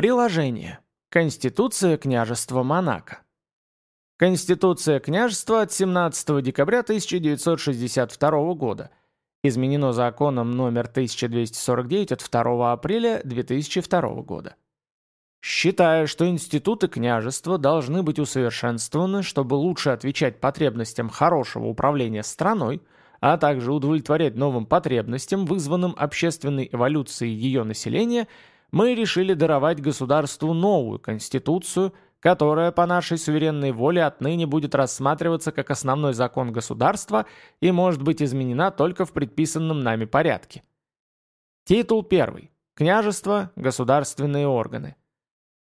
Приложение. Конституция княжества Монако. Конституция княжества от 17 декабря 1962 года. Изменено законом номер 1249 от 2 апреля 2002 года. Считая, что институты княжества должны быть усовершенствованы, чтобы лучше отвечать потребностям хорошего управления страной, а также удовлетворять новым потребностям, вызванным общественной эволюцией ее населения, мы решили даровать государству новую конституцию, которая по нашей суверенной воле отныне будет рассматриваться как основной закон государства и может быть изменена только в предписанном нами порядке. Титул 1. Княжество, государственные органы.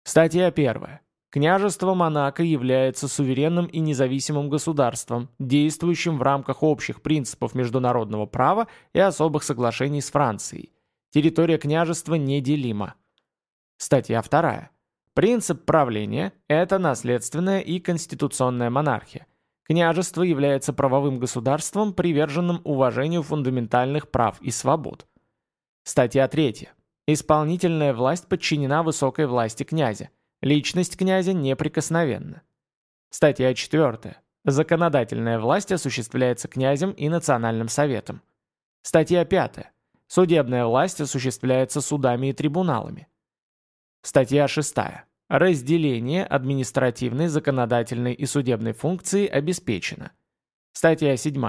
Статья 1. Княжество Монако является суверенным и независимым государством, действующим в рамках общих принципов международного права и особых соглашений с Францией. Территория княжества неделима. Статья 2. Принцип правления – это наследственная и конституционная монархия. Княжество является правовым государством, приверженным уважению фундаментальных прав и свобод. Статья 3. Исполнительная власть подчинена высокой власти князя. Личность князя неприкосновенна. Статья 4. Законодательная власть осуществляется князем и национальным советом. Статья 5. Судебная власть осуществляется судами и трибуналами. Статья 6. Разделение административной, законодательной и судебной функции обеспечено. Статья 7.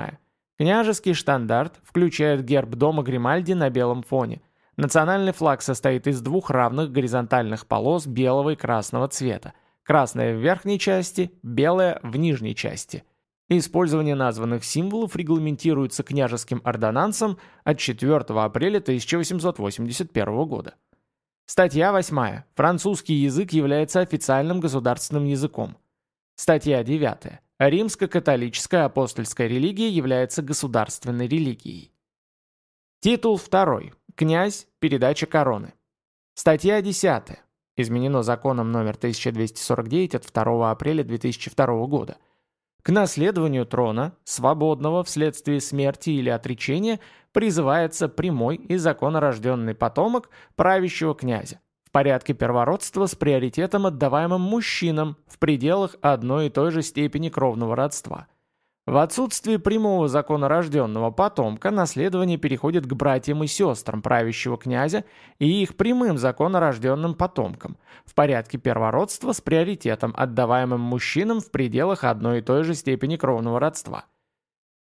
Княжеский штандарт включает герб дома Гримальди на белом фоне – Национальный флаг состоит из двух равных горизонтальных полос белого и красного цвета. Красная в верхней части, белая в нижней части. Использование названных символов регламентируется княжеским ордонансом от 4 апреля 1881 года. Статья 8. Французский язык является официальным государственным языком. Статья 9. Римско-католическая апостольская религия является государственной религией. Титул 2. Князь. Передача короны. Статья 10. Изменено законом номер 1249 от 2 апреля 2002 года. К наследованию трона, свободного вследствие смерти или отречения, призывается прямой и законорожденный потомок правящего князя в порядке первородства с приоритетом отдаваемым мужчинам в пределах одной и той же степени кровного родства – в отсутствие прямого законорожденного потомка наследование переходит к братьям и сестрам правящего князя и их прямым законорожденным потомкам в порядке первородства с приоритетом, отдаваемым мужчинам в пределах одной и той же степени кровного родства.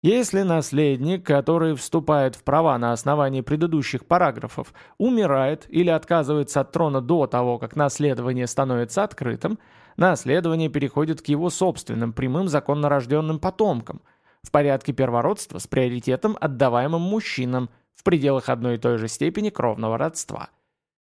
Если наследник, который вступает в права на основании предыдущих параграфов, умирает или отказывается от трона до того, как наследование становится открытым, наследование переходит к его собственным прямым законнорожденным потомкам в порядке первородства с приоритетом, отдаваемым мужчинам в пределах одной и той же степени кровного родства.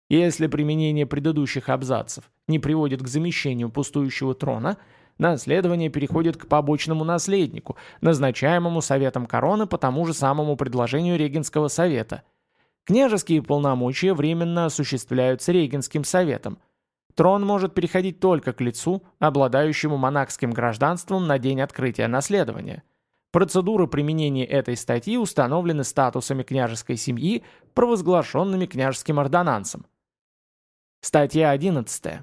Если применение предыдущих абзацев не приводит к замещению пустующего трона – наследование переходит к побочному наследнику, назначаемому Советом Короны по тому же самому предложению Регенского совета. Княжеские полномочия временно осуществляются Регенским советом. Трон может переходить только к лицу, обладающему монахским гражданством на день открытия наследования. Процедуры применения этой статьи установлены статусами княжеской семьи, провозглашенными княжеским ордонансом. Статья 11.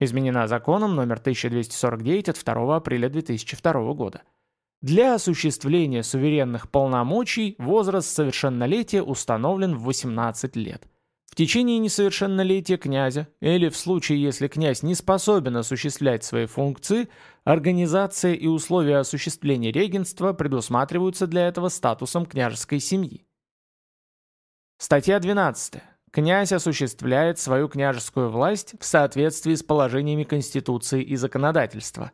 Изменена законом номер 1249 от 2 апреля 2002 года. Для осуществления суверенных полномочий возраст совершеннолетия установлен в 18 лет. В течение несовершеннолетия князя, или в случае, если князь не способен осуществлять свои функции, организация и условия осуществления регенства предусматриваются для этого статусом княжеской семьи. Статья 12. Князь осуществляет свою княжескую власть в соответствии с положениями Конституции и законодательства.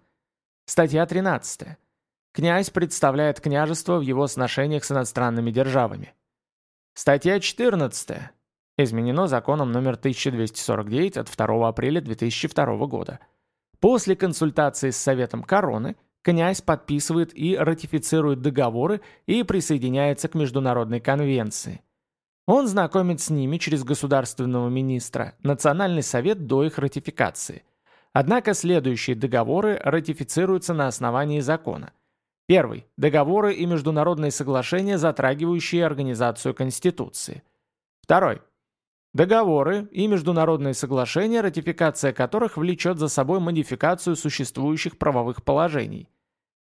Статья 13. Князь представляет княжество в его сношениях с иностранными державами. Статья 14. Изменено законом номер 1249 от 2 апреля 2002 года. После консультации с Советом Короны князь подписывает и ратифицирует договоры и присоединяется к Международной конвенции. Он знакомит с ними через государственного министра, Национальный совет до их ратификации. Однако следующие договоры ратифицируются на основании закона. Первый – договоры и международные соглашения, затрагивающие организацию Конституции. Второй Договоры и международные соглашения, ратификация которых влечет за собой модификацию существующих правовых положений.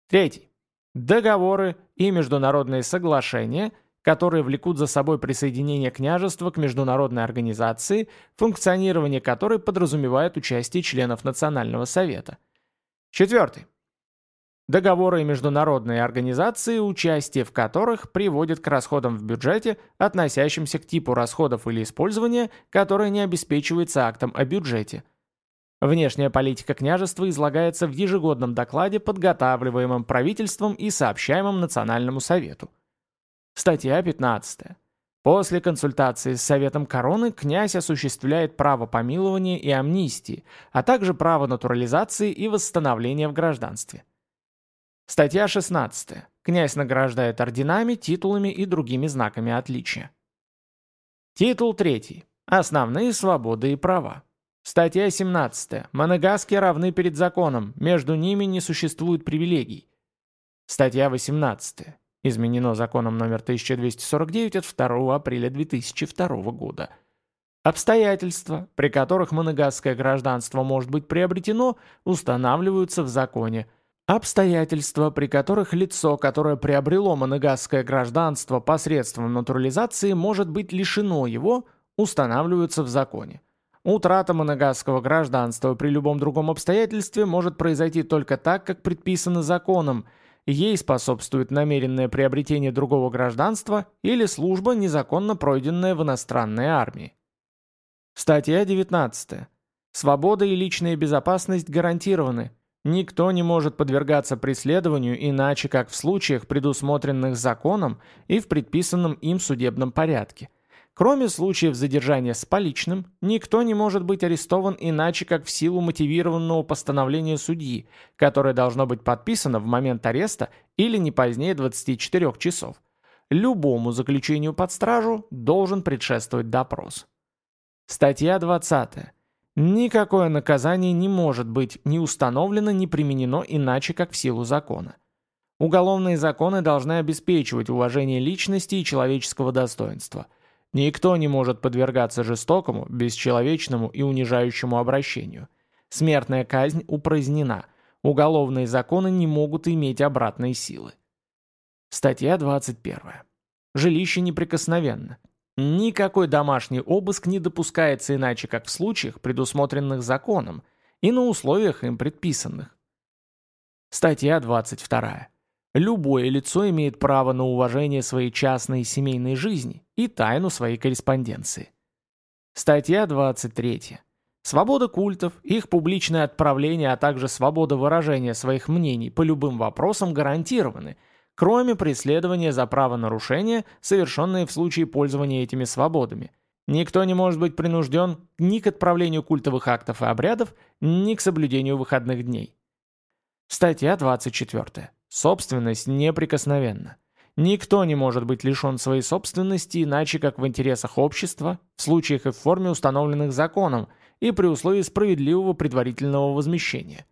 Третий. Договоры и международные соглашения, которые влекут за собой присоединение княжества к международной организации, функционирование которой подразумевает участие членов Национального совета. Четвертый. Договоры и международные организации, участие в которых приводит к расходам в бюджете, относящимся к типу расходов или использования, которое не обеспечивается актом о бюджете. Внешняя политика княжества излагается в ежегодном докладе, подготавливаемом правительством и сообщаемом Национальному совету. Статья 15. После консультации с Советом Короны князь осуществляет право помилования и амнистии, а также право натурализации и восстановления в гражданстве. Статья 16. Князь награждает орденами, титулами и другими знаками отличия. Титул 3. Основные свободы и права. Статья 17. Монегаски равны перед законом, между ними не существует привилегий. Статья 18. Изменено законом номер 1249 от 2 апреля 2002 года. Обстоятельства, при которых монегасское гражданство может быть приобретено, устанавливаются в законе – Обстоятельства, при которых лицо, которое приобрело монегасское гражданство посредством натурализации, может быть лишено его, устанавливаются в законе. Утрата монегасского гражданства при любом другом обстоятельстве может произойти только так, как предписано законом. Ей способствует намеренное приобретение другого гражданства или служба, незаконно пройденная в иностранной армии. Статья 19. Свобода и личная безопасность гарантированы – Никто не может подвергаться преследованию иначе, как в случаях, предусмотренных законом и в предписанном им судебном порядке. Кроме случаев задержания с поличным, никто не может быть арестован иначе, как в силу мотивированного постановления судьи, которое должно быть подписано в момент ареста или не позднее 24 часов. Любому заключению под стражу должен предшествовать допрос. Статья 20. Никакое наказание не может быть ни установлено, ни применено иначе, как в силу закона. Уголовные законы должны обеспечивать уважение личности и человеческого достоинства. Никто не может подвергаться жестокому, бесчеловечному и унижающему обращению. Смертная казнь упразднена. Уголовные законы не могут иметь обратной силы. Статья 21. Жилище неприкосновенно. Никакой домашний обыск не допускается иначе, как в случаях, предусмотренных законом, и на условиях им предписанных. Статья 22. Любое лицо имеет право на уважение своей частной и семейной жизни и тайну своей корреспонденции. Статья 23. Свобода культов, их публичное отправление, а также свобода выражения своих мнений по любым вопросам гарантированы – кроме преследования за правонарушения, совершенные в случае пользования этими свободами. Никто не может быть принужден ни к отправлению культовых актов и обрядов, ни к соблюдению выходных дней. Статья 24. Собственность неприкосновенна. Никто не может быть лишен своей собственности иначе, как в интересах общества, в случаях и в форме, установленных законом, и при условии справедливого предварительного возмещения.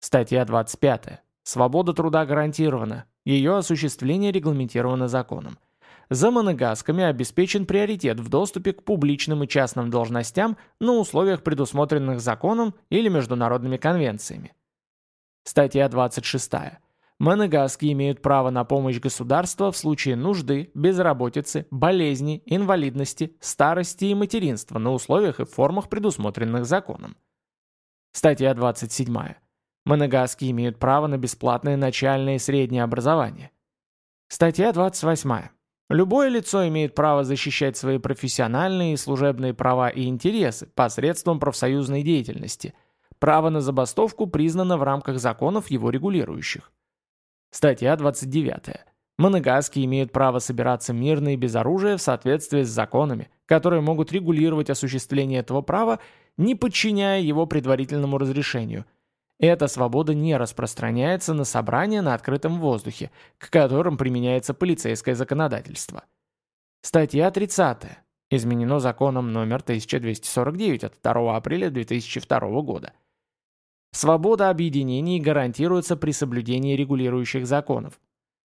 Статья 25. Свобода труда гарантирована, ее осуществление регламентировано законом. За монегасками обеспечен приоритет в доступе к публичным и частным должностям на условиях, предусмотренных законом или международными конвенциями. Статья 26. Монегаски имеют право на помощь государства в случае нужды, безработицы, болезни, инвалидности, старости и материнства на условиях и формах, предусмотренных законом. Статья 27. Монегаски имеют право на бесплатное начальное и среднее образование. Статья 28. Любое лицо имеет право защищать свои профессиональные и служебные права и интересы посредством профсоюзной деятельности. Право на забастовку признано в рамках законов, его регулирующих. Статья 29. Монегаски имеют право собираться мирно и без оружия в соответствии с законами, которые могут регулировать осуществление этого права, не подчиняя его предварительному разрешению – эта свобода не распространяется на собрания на открытом воздухе, к которым применяется полицейское законодательство. Статья 30. Изменено законом номер 1249 от 2 апреля 2002 года. Свобода объединений гарантируется при соблюдении регулирующих законов.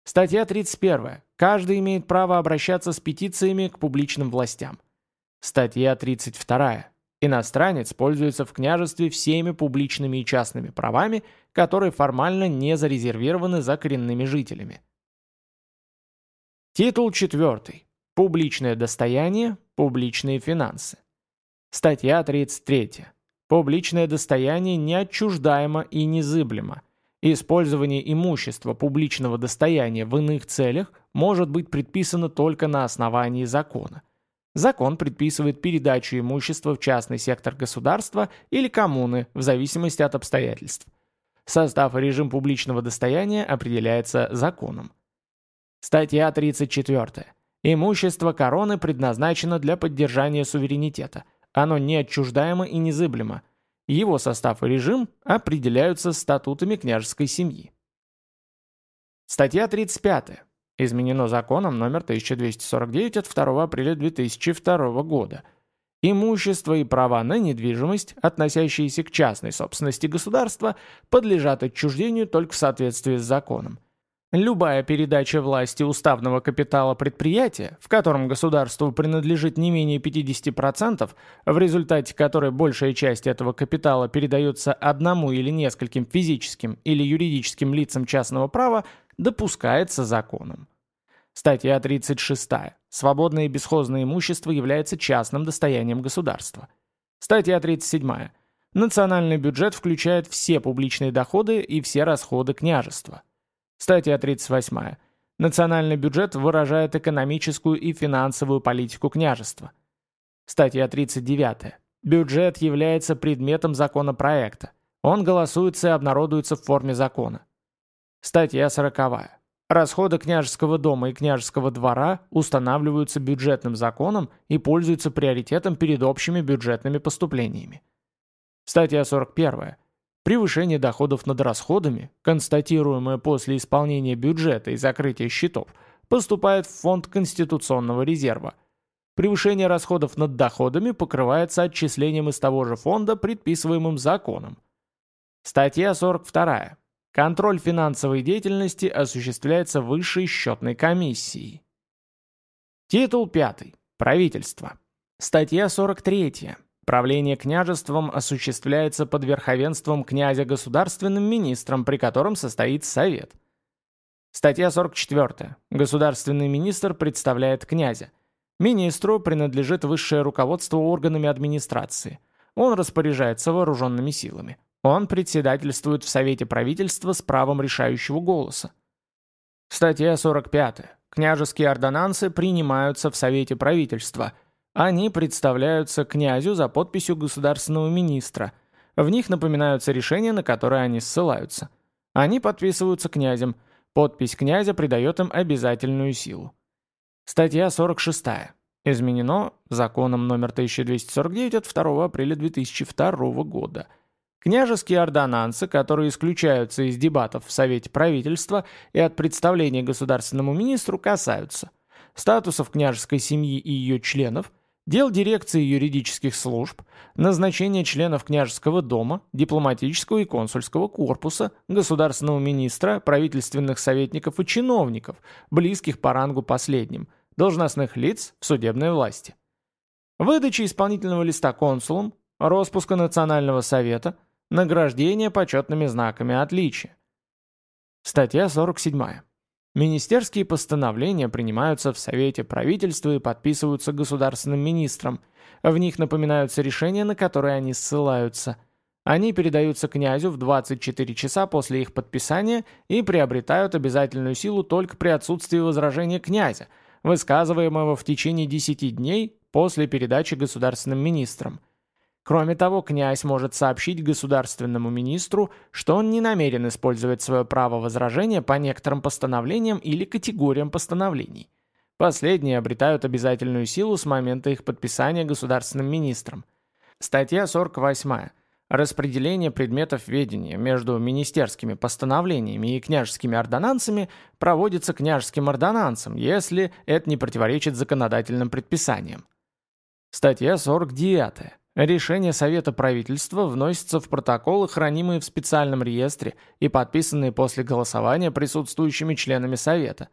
Статья 31. Каждый имеет право обращаться с петициями к публичным властям. Статья 32. Иностранец пользуется в княжестве всеми публичными и частными правами, которые формально не зарезервированы за коренными жителями. Титул 4. Публичное достояние, публичные финансы. Статья 33. Публичное достояние неотчуждаемо и незыблемо. Использование имущества публичного достояния в иных целях может быть предписано только на основании закона. Закон предписывает передачу имущества в частный сектор государства или коммуны в зависимости от обстоятельств. Состав и режим публичного достояния определяется законом. Статья 34. Имущество короны предназначено для поддержания суверенитета. Оно неотчуждаемо и незыблемо. Его состав и режим определяются статутами княжеской семьи. Статья 35 изменено законом номер 1249 от 2 апреля 2002 года. Имущество и права на недвижимость, относящиеся к частной собственности государства, подлежат отчуждению только в соответствии с законом. Любая передача власти уставного капитала предприятия, в котором государству принадлежит не менее 50%, в результате которой большая часть этого капитала передается одному или нескольким физическим или юридическим лицам частного права, допускается законом. Статья 36. Свободное и бесхозное имущество является частным достоянием государства. Статья 37. Национальный бюджет включает все публичные доходы и все расходы княжества. Статья 38. Национальный бюджет выражает экономическую и финансовую политику княжества. Статья 39. Бюджет является предметом законопроекта. Он голосуется и обнародуется в форме закона. Статья 40. Расходы княжеского дома и княжеского двора устанавливаются бюджетным законом и пользуются приоритетом перед общими бюджетными поступлениями. Статья 41. Превышение доходов над расходами, констатируемое после исполнения бюджета и закрытия счетов, поступает в фонд Конституционного резерва. Превышение расходов над доходами покрывается отчислением из того же фонда, предписываемым законом. Статья 42. Контроль финансовой деятельности осуществляется высшей счетной комиссией. Титул 5. Правительство. Статья 43. Правление княжеством осуществляется под верховенством князя государственным министром, при котором состоит совет. Статья 44. Государственный министр представляет князя. Министру принадлежит высшее руководство органами администрации. Он распоряжается вооруженными силами. Он председательствует в Совете правительства с правом решающего голоса. Статья 45. Княжеские ордонансы принимаются в Совете правительства – они представляются князю за подписью государственного министра. В них напоминаются решения, на которые они ссылаются. Они подписываются князем. Подпись князя придает им обязательную силу. Статья 46. Изменено законом номер 1249 от 2 апреля 2002 года. Княжеские ордонансы, которые исключаются из дебатов в Совете правительства и от представления государственному министру, касаются статусов княжеской семьи и ее членов, дел дирекции юридических служб, назначение членов княжеского дома, дипломатического и консульского корпуса, государственного министра, правительственных советников и чиновников, близких по рангу последним, должностных лиц в судебной власти. Выдача исполнительного листа консулам, распуска Национального совета, награждение почетными знаками отличия. Статья 47. Министерские постановления принимаются в Совете правительства и подписываются государственным министром. В них напоминаются решения, на которые они ссылаются. Они передаются князю в 24 часа после их подписания и приобретают обязательную силу только при отсутствии возражения князя, высказываемого в течение 10 дней после передачи государственным министрам. Кроме того, князь может сообщить государственному министру, что он не намерен использовать свое право возражения по некоторым постановлениям или категориям постановлений. Последние обретают обязательную силу с момента их подписания государственным министром. Статья 48. Распределение предметов ведения между министерскими постановлениями и княжескими ордонансами проводится княжеским ордонансом, если это не противоречит законодательным предписаниям. Статья 49. Решения Совета правительства вносятся в протоколы, хранимые в специальном реестре и подписанные после голосования присутствующими членами Совета.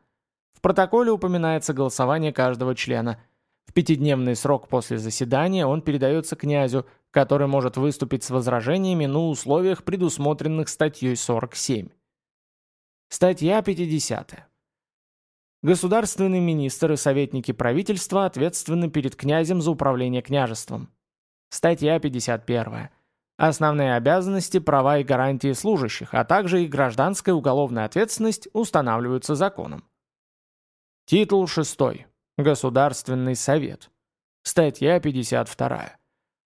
В протоколе упоминается голосование каждого члена. В пятидневный срок после заседания он передается князю, который может выступить с возражениями на условиях, предусмотренных статьей 47. Статья 50. Государственный министр и советники правительства ответственны перед князем за управление княжеством. Статья 51. Основные обязанности, права и гарантии служащих, а также их гражданская уголовная ответственность устанавливаются законом. Титул 6. Государственный совет. Статья 52.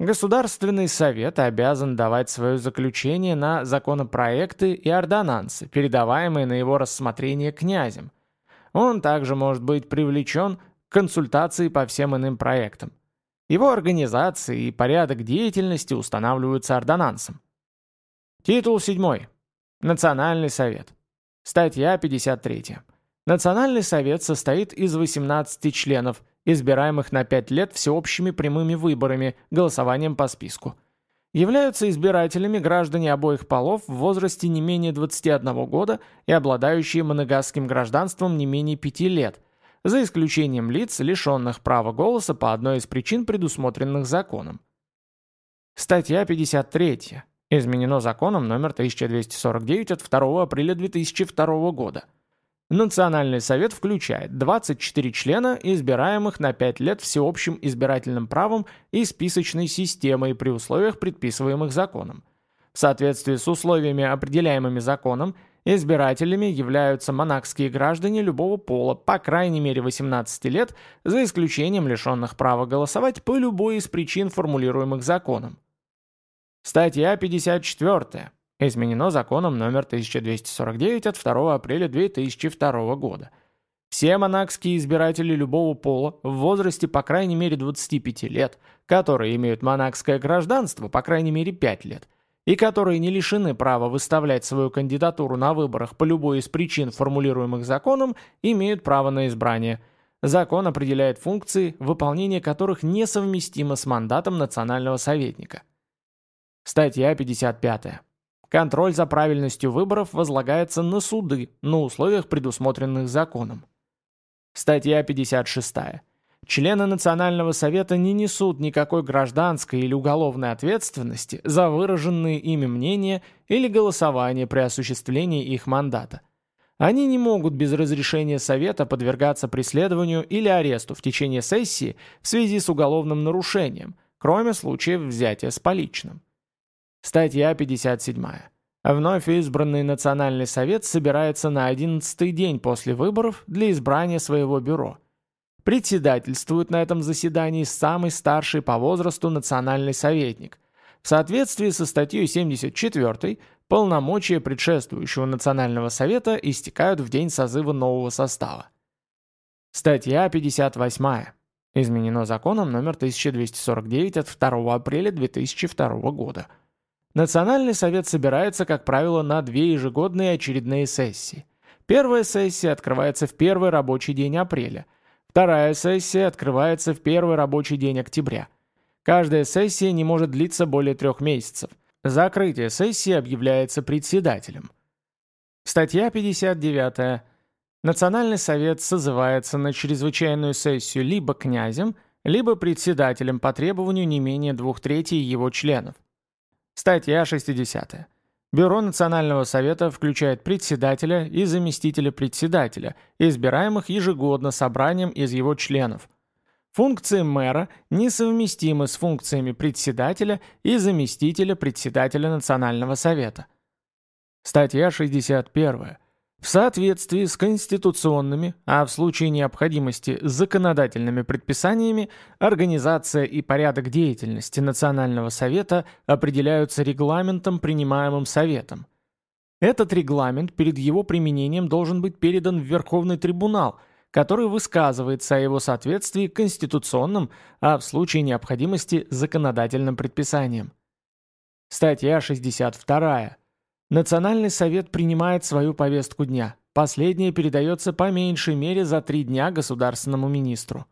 Государственный совет обязан давать свое заключение на законопроекты и ордонансы, передаваемые на его рассмотрение князем. Он также может быть привлечен к консультации по всем иным проектам. Его организация и порядок деятельности устанавливаются ордонансом. Титул 7. Национальный совет. Статья 53. Национальный совет состоит из 18 членов, избираемых на 5 лет всеобщими прямыми выборами, голосованием по списку. Являются избирателями граждане обоих полов в возрасте не менее 21 года и обладающие моногасским гражданством не менее 5 лет – за исключением лиц, лишенных права голоса по одной из причин, предусмотренных законом. Статья 53. Изменено законом номер 1249 от 2 апреля 2002 года. Национальный совет включает 24 члена, избираемых на 5 лет всеобщим избирательным правом и списочной системой при условиях, предписываемых законом. В соответствии с условиями, определяемыми законом, Избирателями являются монакские граждане любого пола, по крайней мере 18 лет, за исключением лишенных права голосовать по любой из причин, формулируемых законом. Статья 54. Изменено законом номер 1249 от 2 апреля 2002 года. Все монакские избиратели любого пола в возрасте по крайней мере 25 лет, которые имеют монакское гражданство по крайней мере 5 лет – и которые не лишены права выставлять свою кандидатуру на выборах по любой из причин, формулируемых законом, имеют право на избрание. Закон определяет функции, выполнение которых несовместимо с мандатом национального советника. Статья 55. Контроль за правильностью выборов возлагается на суды на условиях, предусмотренных законом. Статья 56. Члены Национального совета не несут никакой гражданской или уголовной ответственности за выраженные ими мнения или голосование при осуществлении их мандата. Они не могут без разрешения Совета подвергаться преследованию или аресту в течение сессии в связи с уголовным нарушением, кроме случаев взятия с поличным. Статья 57. Вновь избранный Национальный совет собирается на 11-й день после выборов для избрания своего бюро – Председательствует на этом заседании самый старший по возрасту национальный советник. В соответствии со статьей 74 полномочия предшествующего Национального совета истекают в день созыва нового состава. Статья 58. Изменено законом номер 1249 от 2 апреля 2002 года. Национальный совет собирается, как правило, на две ежегодные очередные сессии. Первая сессия открывается в первый рабочий день апреля – Вторая сессия открывается в первый рабочий день октября. Каждая сессия не может длиться более трех месяцев. Закрытие сессии объявляется председателем. Статья 59. Национальный совет созывается на чрезвычайную сессию либо князем, либо председателем по требованию не менее двух третей его членов. Статья 60. Бюро Национального совета включает председателя и заместителя председателя, избираемых ежегодно собранием из его членов. Функции мэра несовместимы с функциями председателя и заместителя председателя Национального совета. Статья 61. В соответствии с конституционными, а в случае необходимости законодательными предписаниями, организация и порядок деятельности Национального совета определяются регламентом, принимаемым Советом. Этот регламент перед его применением должен быть передан в Верховный трибунал, который высказывается о его соответствии конституционным, а в случае необходимости законодательным предписаниям. Статья 62. Национальный совет принимает свою повестку дня. Последняя передается по меньшей мере за три дня государственному министру.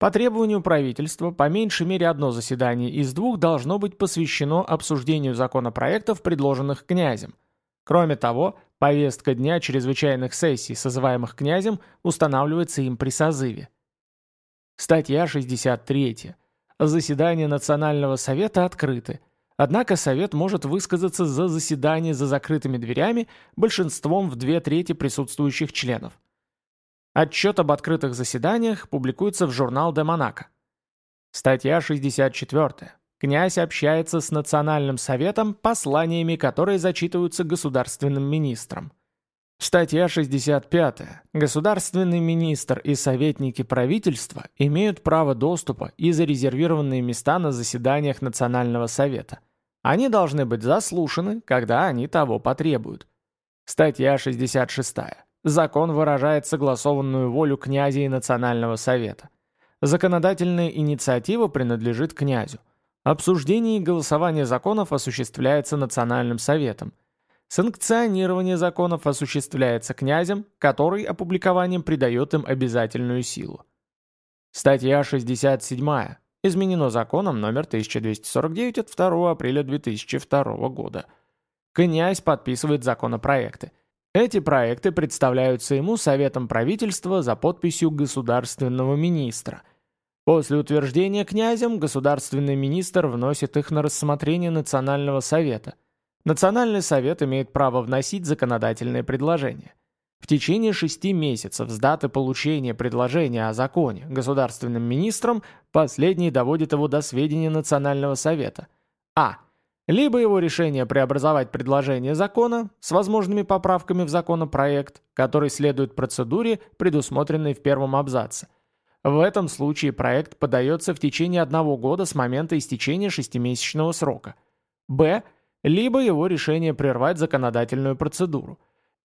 По требованию правительства, по меньшей мере одно заседание из двух должно быть посвящено обсуждению законопроектов, предложенных князем. Кроме того, повестка дня чрезвычайных сессий, созываемых князем, устанавливается им при созыве. Статья 63. Заседания Национального совета открыты. Однако Совет может высказаться за заседание за закрытыми дверями большинством в две трети присутствующих членов. Отчет об открытых заседаниях публикуется в журнал «Де Монако». Статья 64. Князь общается с Национальным советом посланиями, которые зачитываются государственным министром. Статья 65. Государственный министр и советники правительства имеют право доступа и зарезервированные места на заседаниях Национального совета. Они должны быть заслушаны, когда они того потребуют. Статья 66. Закон выражает согласованную волю князя и Национального совета. Законодательная инициатива принадлежит князю. Обсуждение и голосование законов осуществляется Национальным советом. Санкционирование законов осуществляется князем, который опубликованием придает им обязательную силу. Статья 67. Изменено законом номер 1249 от 2 апреля 2002 года. Князь подписывает законопроекты. Эти проекты представляются ему Советом правительства за подписью государственного министра. После утверждения князем государственный министр вносит их на рассмотрение Национального совета – Национальный совет имеет право вносить законодательные предложения. В течение шести месяцев с даты получения предложения о законе государственным министром последний доводит его до сведения Национального совета. А. Либо его решение преобразовать предложение закона с возможными поправками в законопроект, который следует процедуре, предусмотренной в первом абзаце. В этом случае проект подается в течение одного года с момента истечения шестимесячного срока. Б либо его решение прервать законодательную процедуру.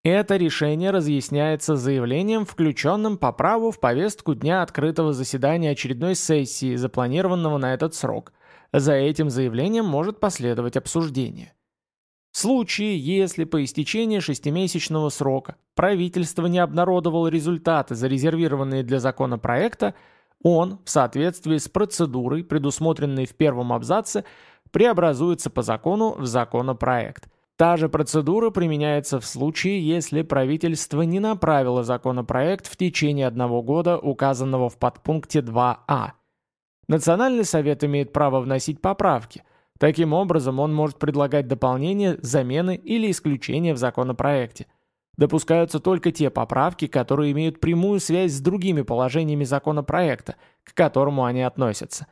Это решение разъясняется заявлением, включенным по праву в повестку дня открытого заседания очередной сессии, запланированного на этот срок. За этим заявлением может последовать обсуждение. В случае, если по истечении шестимесячного срока правительство не обнародовало результаты, зарезервированные для законопроекта, он, в соответствии с процедурой, предусмотренной в первом абзаце, преобразуется по закону в законопроект. Та же процедура применяется в случае, если правительство не направило законопроект в течение одного года, указанного в подпункте 2а. Национальный совет имеет право вносить поправки. Таким образом, он может предлагать дополнения, замены или исключения в законопроекте. Допускаются только те поправки, которые имеют прямую связь с другими положениями законопроекта, к которому они относятся.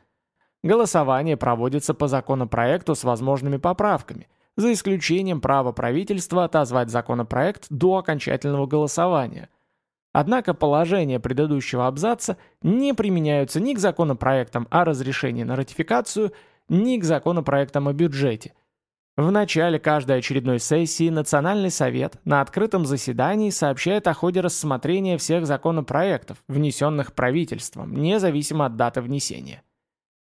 Голосование проводится по законопроекту с возможными поправками, за исключением права правительства отозвать законопроект до окончательного голосования. Однако положения предыдущего абзаца не применяются ни к законопроектам о разрешении на ратификацию, ни к законопроектам о бюджете. В начале каждой очередной сессии Национальный совет на открытом заседании сообщает о ходе рассмотрения всех законопроектов, внесенных правительством, независимо от даты внесения.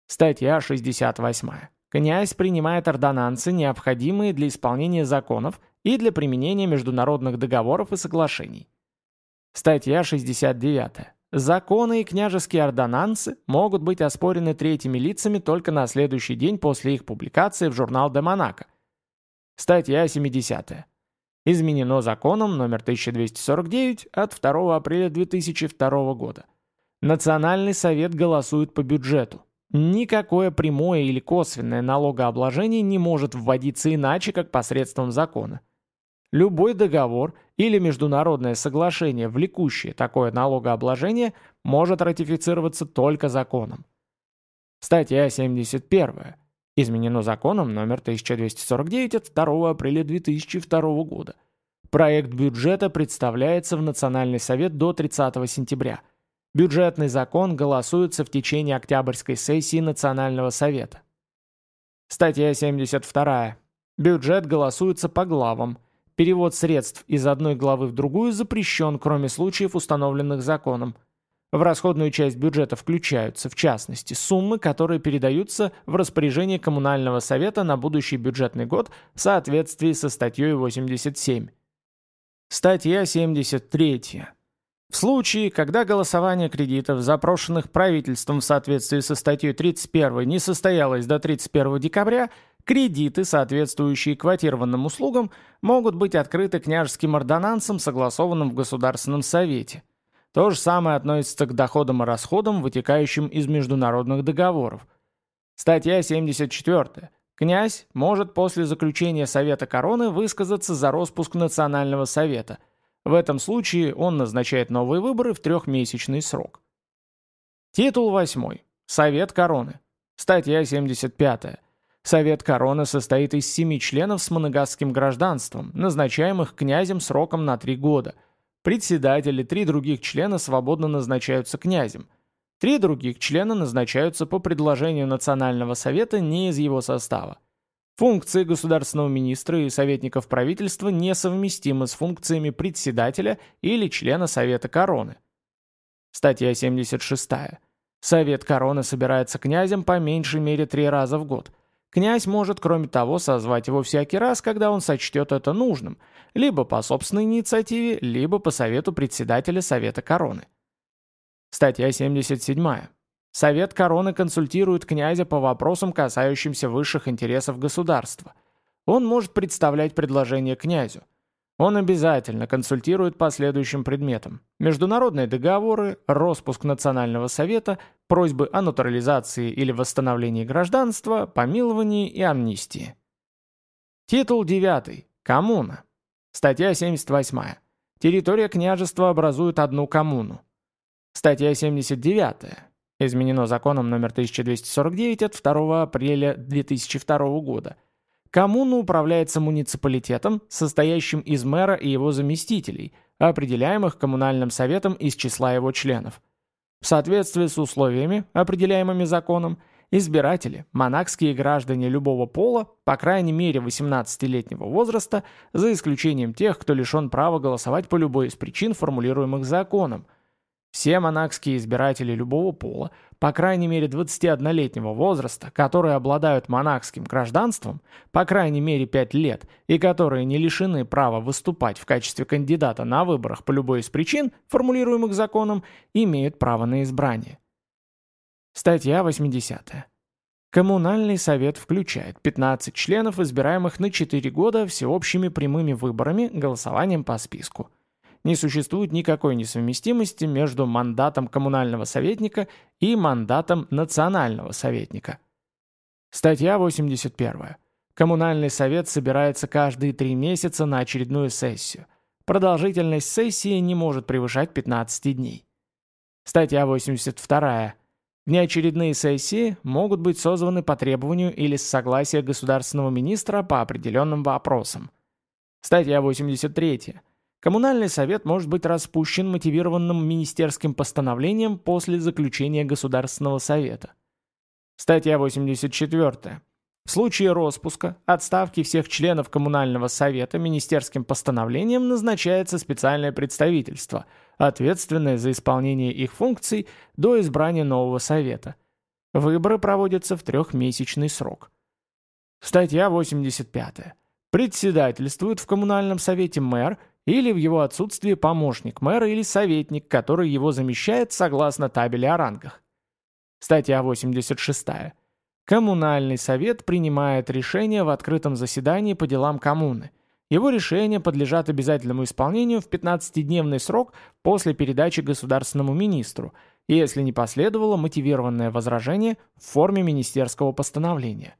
Статья 68. Князь принимает ордонансы, необходимые для исполнения законов и для применения международных договоров и соглашений. Статья 69. Законы и княжеские ордонансы могут быть оспорены третьими лицами только на следующий день после их публикации в журнал «Де Монако». Статья 70. Изменено законом номер 1249 от 2 апреля 2002 года. Национальный совет голосует по бюджету. Никакое прямое или косвенное налогообложение не может вводиться иначе, как посредством закона. Любой договор или международное соглашение, влекущее такое налогообложение, может ратифицироваться только законом. Статья 71. Изменено законом номер 1249 от 2 апреля 2002 года. Проект бюджета представляется в Национальный совет до 30 сентября – Бюджетный закон голосуется в течение Октябрьской сессии Национального совета. Статья 72. Бюджет голосуется по главам. Перевод средств из одной главы в другую запрещен, кроме случаев, установленных законом. В расходную часть бюджета включаются, в частности, суммы, которые передаются в распоряжение Коммунального совета на будущий бюджетный год в соответствии со статьей 87. Статья 73. В случае, когда голосование кредитов, запрошенных правительством в соответствии со статьей 31 не состоялось до 31 декабря, кредиты, соответствующие квотированным услугам, могут быть открыты княжеским ордонансом, согласованным в Государственном Совете. То же самое относится к доходам и расходам, вытекающим из международных договоров. Статья 74. Князь может после заключения Совета Короны высказаться за распуск Национального Совета. В этом случае он назначает новые выборы в трехмесячный срок. Титул 8. Совет Короны. Статья 75. Совет Короны состоит из семи членов с моногасским гражданством, назначаемых князем сроком на три года – Председатель и три других члена свободно назначаются князем. Три других члена назначаются по предложению Национального совета не из его состава. Функции государственного министра и советников правительства несовместимы с функциями председателя или члена Совета Короны. Статья 76. Совет Короны собирается князем по меньшей мере три раза в год – Князь может, кроме того, созвать его всякий раз, когда он сочтет это нужным, либо по собственной инициативе, либо по совету председателя Совета Короны. Статья 77. Совет Короны консультирует князя по вопросам, касающимся высших интересов государства. Он может представлять предложение князю. Он обязательно консультирует по следующим предметам. Международные договоры, распуск Национального совета, просьбы о натурализации или восстановлении гражданства, помиловании и амнистии. Титул 9. Коммуна. Статья 78. Территория княжества образует одну коммуну. Статья 79. Изменено законом номер 1249 от 2 апреля 2002 года – Коммуна управляется муниципалитетом, состоящим из мэра и его заместителей, определяемых коммунальным советом из числа его членов. В соответствии с условиями, определяемыми законом, избиратели, монакские граждане любого пола, по крайней мере 18-летнего возраста, за исключением тех, кто лишен права голосовать по любой из причин, формулируемых законом – все монакские избиратели любого пола, по крайней мере 21-летнего возраста, которые обладают монакским гражданством, по крайней мере 5 лет, и которые не лишены права выступать в качестве кандидата на выборах по любой из причин, формулируемых законом, имеют право на избрание. Статья 80. Коммунальный совет включает 15 членов, избираемых на 4 года всеобщими прямыми выборами, голосованием по списку не существует никакой несовместимости между мандатом коммунального советника и мандатом национального советника. Статья 81. Коммунальный совет собирается каждые три месяца на очередную сессию. Продолжительность сессии не может превышать 15 дней. Статья 82. Внеочередные сессии могут быть созваны по требованию или с согласия государственного министра по определенным вопросам. Статья 83. Коммунальный совет может быть распущен мотивированным министерским постановлением после заключения Государственного совета. Статья 84. В случае распуска, отставки всех членов коммунального совета министерским постановлением назначается специальное представительство, ответственное за исполнение их функций до избрания нового совета. Выборы проводятся в трехмесячный срок. Статья 85. Председательствует в коммунальном совете мэр – или в его отсутствии помощник мэра или советник, который его замещает согласно табели о рангах. Статья 86. Коммунальный совет принимает решение в открытом заседании по делам коммуны. Его решения подлежат обязательному исполнению в 15-дневный срок после передачи государственному министру, если не последовало мотивированное возражение в форме министерского постановления.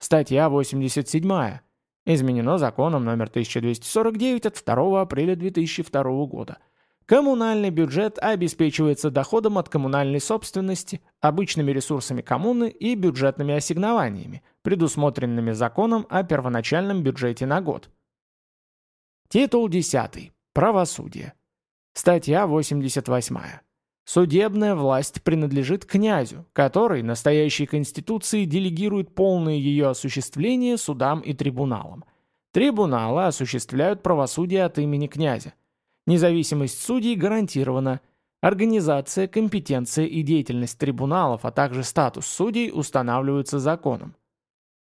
Статья 87 изменено законом номер 1249 от 2 апреля 2002 года. Коммунальный бюджет обеспечивается доходом от коммунальной собственности, обычными ресурсами коммуны и бюджетными ассигнованиями, предусмотренными законом о первоначальном бюджете на год. Титул 10. Правосудие. Статья 88. Судебная власть принадлежит князю, который настоящей Конституции делегирует полное ее осуществление судам и трибуналам. Трибуналы осуществляют правосудие от имени князя. Независимость судей гарантирована. Организация, компетенция и деятельность трибуналов, а также статус судей устанавливаются законом.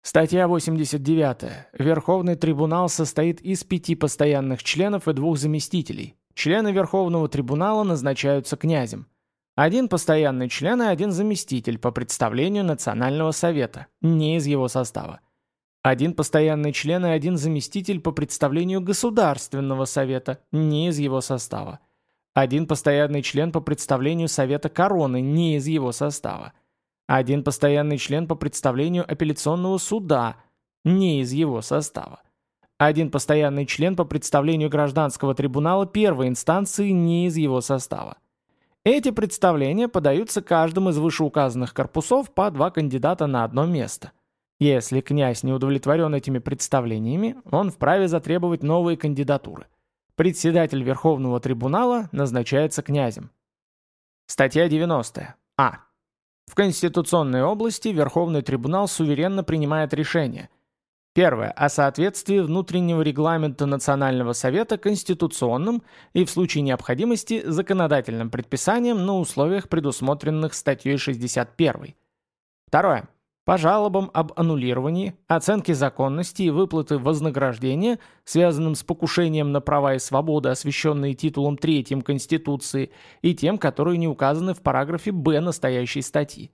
Статья 89. Верховный трибунал состоит из пяти постоянных членов и двух заместителей. Члены Верховного трибунала назначаются князем. Один постоянный член и один заместитель по представлению Национального совета, не из его состава. Один постоянный член и один заместитель по представлению Государственного совета, не из его состава. Один постоянный член по представлению Совета Короны не из его состава. Один постоянный член по представлению апелляционного суда не из его состава. Один постоянный член по представлению гражданского трибунала первой инстанции не из его состава. Эти представления подаются каждым из вышеуказанных корпусов по два кандидата на одно место. Если князь не удовлетворен этими представлениями, он вправе затребовать новые кандидатуры. Председатель Верховного трибунала назначается князем. Статья 90. А. В конституционной области Верховный трибунал суверенно принимает решения. Первое. О соответствии внутреннего регламента Национального совета конституционным и в случае необходимости законодательным предписаниям на условиях, предусмотренных статьей 61. Второе по жалобам об аннулировании, оценке законности и выплаты вознаграждения, связанным с покушением на права и свободы, освященные титулом 3 Конституции, и тем, которые не указаны в параграфе «Б» настоящей статьи.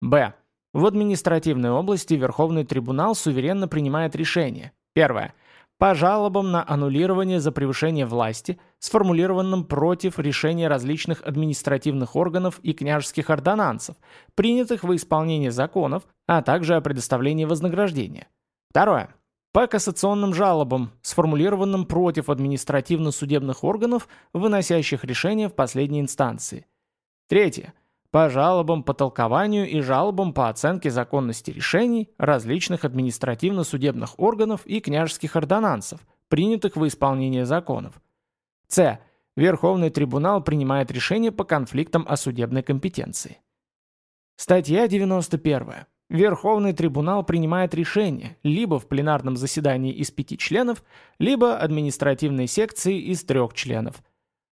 Б. В административной области Верховный трибунал суверенно принимает решения. Первое по жалобам на аннулирование за превышение власти, сформулированным против решения различных административных органов и княжеских ордонансов, принятых во исполнение законов, а также о предоставлении вознаграждения. Второе. По кассационным жалобам, сформулированным против административно-судебных органов, выносящих решения в последней инстанции. Третье по жалобам по толкованию и жалобам по оценке законности решений различных административно-судебных органов и княжеских ордонансов, принятых во исполнение законов. С. Верховный трибунал принимает решения по конфликтам о судебной компетенции. Статья 91. Верховный трибунал принимает решение либо в пленарном заседании из пяти членов, либо административной секции из трех членов.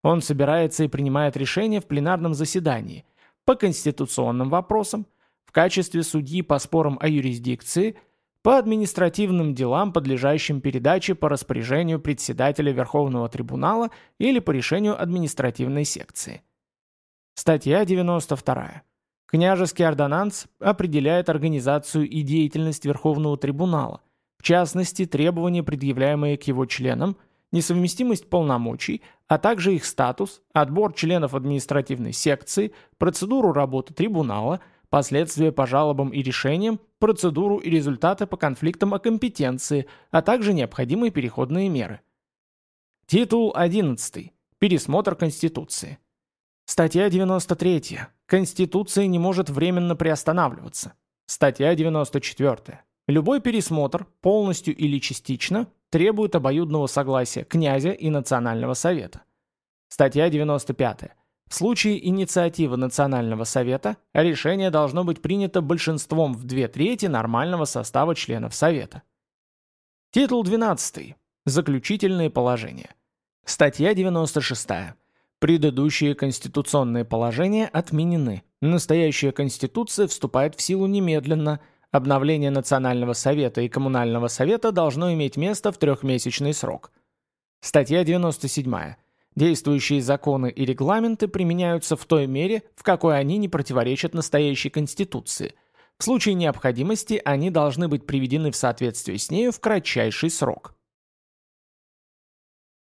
Он собирается и принимает решение в пленарном заседании, по конституционным вопросам, в качестве судьи по спорам о юрисдикции, по административным делам, подлежащим передаче по распоряжению председателя Верховного трибунала или по решению административной секции. Статья 92. Княжеский ордонанс определяет организацию и деятельность Верховного трибунала, в частности, требования, предъявляемые к его членам – несовместимость полномочий, а также их статус, отбор членов административной секции, процедуру работы трибунала, последствия по жалобам и решениям, процедуру и результаты по конфликтам о компетенции, а также необходимые переходные меры. Титул 11. Пересмотр Конституции. Статья 93. Конституция не может временно приостанавливаться. Статья 94. Любой пересмотр, полностью или частично, требует обоюдного согласия князя и Национального совета. Статья 95. В случае инициативы Национального совета решение должно быть принято большинством в две трети нормального состава членов совета. Титул 12. Заключительные положения. Статья 96. Предыдущие конституционные положения отменены. Настоящая конституция вступает в силу немедленно – Обновление Национального совета и Коммунального совета должно иметь место в трехмесячный срок. Статья 97. Действующие законы и регламенты применяются в той мере, в какой они не противоречат настоящей Конституции. В случае необходимости они должны быть приведены в соответствие с нею в кратчайший срок.